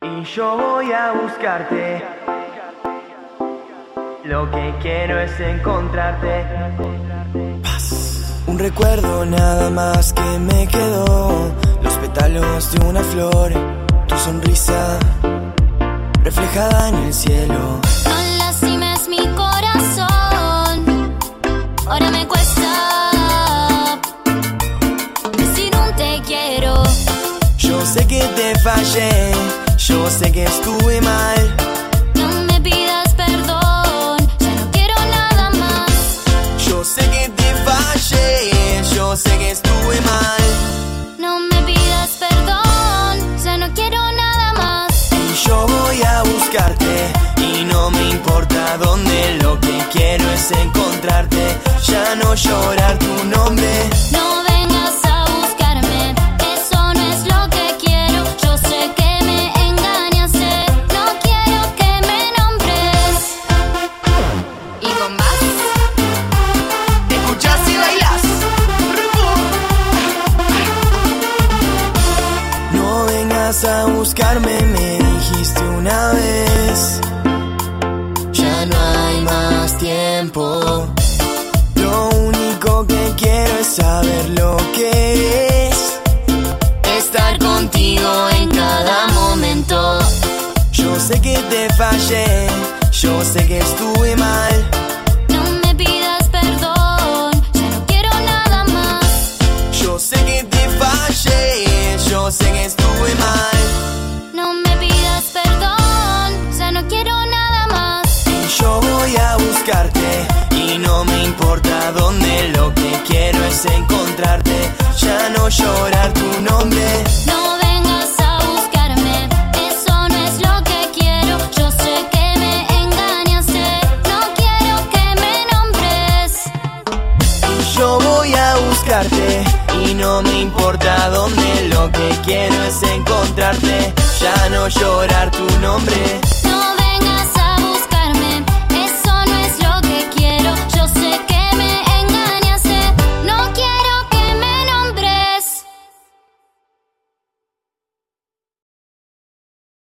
Y yo voy a buscarte. Lo que quiero es encontrarte. Un recuerdo nada más que me quedó. Los pétalos de una flor, tu sonrisa reflejada en el cielo. No lastimes mi corazón. Ahora me cuesta decir un te quiero. Yo sé que te fallé, yo sé que estuve mal. No me pidas perdón. Ya no quiero nada más. Yo sé que te fallé, yo sé que estuve mal. No me pidas perdón. Ya no quiero nada más. Y yo voy a buscarte y no me importa dónde, lo que quiero es encontrarte, ya no llorar tu. No Vengas a buscarme, me dijiste una vez. Ya no hay más tiempo. Lo único que quiero es saber lo que es estar contigo en cada momento. Yo sé que te fallé, yo sé que estuve mal. Buscarte y no me importa dónde, lo que quiero es encontrarte, ya no llorar tu nombre. No vengas a buscarme, eso no es lo que quiero. Yo sé que me engañaste, no quiero que me nombres. Yo voy a buscarte y no me importa dónde, lo que quiero es encontrarte, ya no llorar